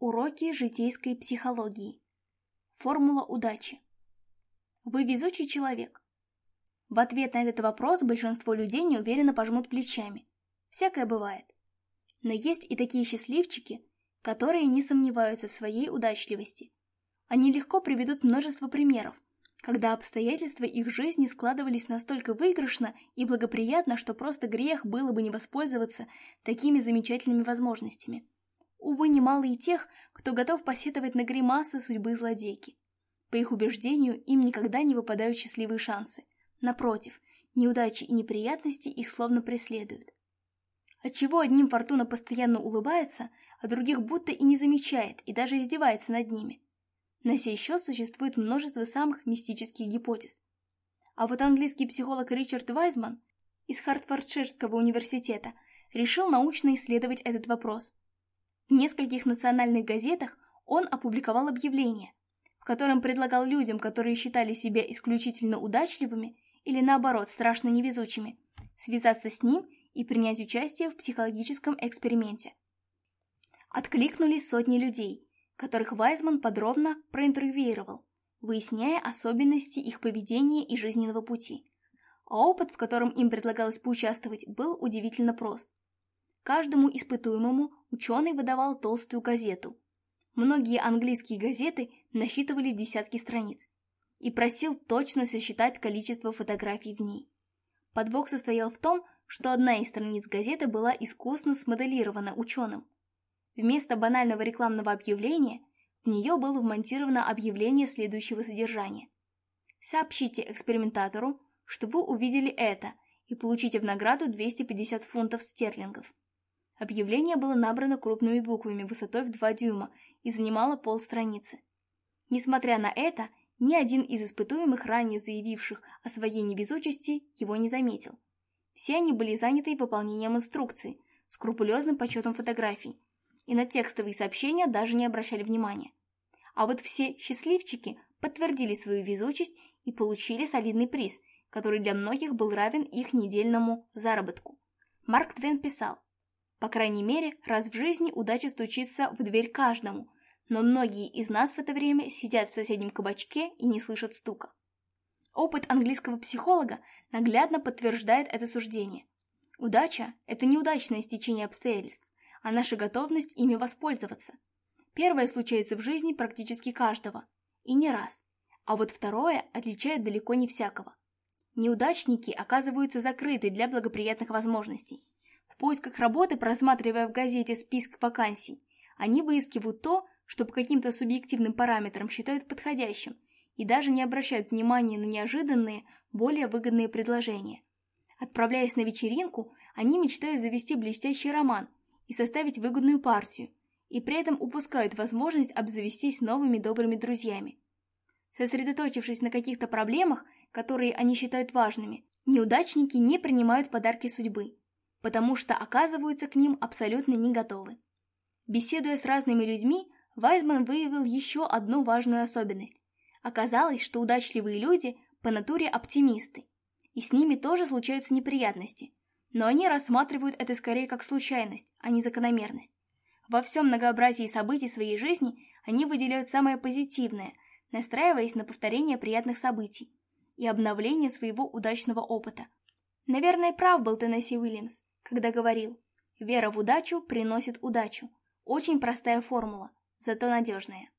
Уроки житейской психологии. Формула удачи. Вы везучий человек. В ответ на этот вопрос большинство людей неуверенно пожмут плечами. Всякое бывает. Но есть и такие счастливчики, которые не сомневаются в своей удачливости. Они легко приведут множество примеров, когда обстоятельства их жизни складывались настолько выигрышно и благоприятно, что просто грех было бы не воспользоваться такими замечательными возможностями. Увы, немало и тех, кто готов посетовать на гримасы судьбы злодейки. По их убеждению, им никогда не выпадают счастливые шансы. Напротив, неудачи и неприятности их словно преследуют. Отчего одним фортуна постоянно улыбается, а других будто и не замечает, и даже издевается над ними. На сей счет существует множество самых мистических гипотез. А вот английский психолог Ричард Вайзман из Хартфордширского университета решил научно исследовать этот вопрос – в нескольких национальных газетах он опубликовал объявление, в котором предлагал людям, которые считали себя исключительно удачливыми или наоборот страшно невезучими, связаться с ним и принять участие в психологическом эксперименте. Откликнулись сотни людей, которых Вайзман подробно проинтервьюировал, выясняя особенности их поведения и жизненного пути. А опыт, в котором им предлагалось поучаствовать, был удивительно прост – Каждому испытуемому ученый выдавал толстую газету. Многие английские газеты насчитывали десятки страниц. И просил точно сосчитать количество фотографий в ней. Подвох состоял в том, что одна из страниц газеты была искусно смоделирована ученым. Вместо банального рекламного объявления в нее было вмонтировано объявление следующего содержания. Сообщите экспериментатору, что вы увидели это, и получите в награду 250 фунтов стерлингов. Объявление было набрано крупными буквами высотой в 2 дюйма и занимало полстраницы. Несмотря на это, ни один из испытуемых, ранее заявивших о своей невезучести, его не заметил. Все они были заняты выполнением инструкции, скрупулезным подсчетом фотографий, и на текстовые сообщения даже не обращали внимания. А вот все счастливчики подтвердили свою везучесть и получили солидный приз, который для многих был равен их недельному заработку. Марк Твен писал, по крайней мере, раз в жизни удача стучится в дверь каждому, но многие из нас в это время сидят в соседнем кабачке и не слышат стука. Опыт английского психолога наглядно подтверждает это суждение. Удача – это неудачное стечение обстоятельств, а наша готовность ими воспользоваться. Первое случается в жизни практически каждого, и не раз, а вот второе отличает далеко не всякого. Неудачники оказываются закрыты для благоприятных возможностей – поисках работы, просматривая в газете список вакансий, они выискивают то, что по каким-то субъективным параметрам считают подходящим, и даже не обращают внимания на неожиданные, более выгодные предложения. Отправляясь на вечеринку, они мечтают завести блестящий роман и составить выгодную партию, и при этом упускают возможность обзавестись новыми добрыми друзьями. Сосредоточившись на каких-то проблемах, которые они считают важными, неудачники не принимают подарки судьбы потому что оказываются к ним абсолютно не готовы. Беседуя с разными людьми, Вайзман выявил еще одну важную особенность. Оказалось, что удачливые люди по натуре оптимисты, и с ними тоже случаются неприятности, но они рассматривают это скорее как случайность, а не закономерность. Во всем многообразии событий своей жизни они выделяют самое позитивное, настраиваясь на повторение приятных событий и обновление своего удачного опыта – Наверное, прав был Теннесси Уильямс, когда говорил, «Вера в удачу приносит удачу». Очень простая формула, зато надежная.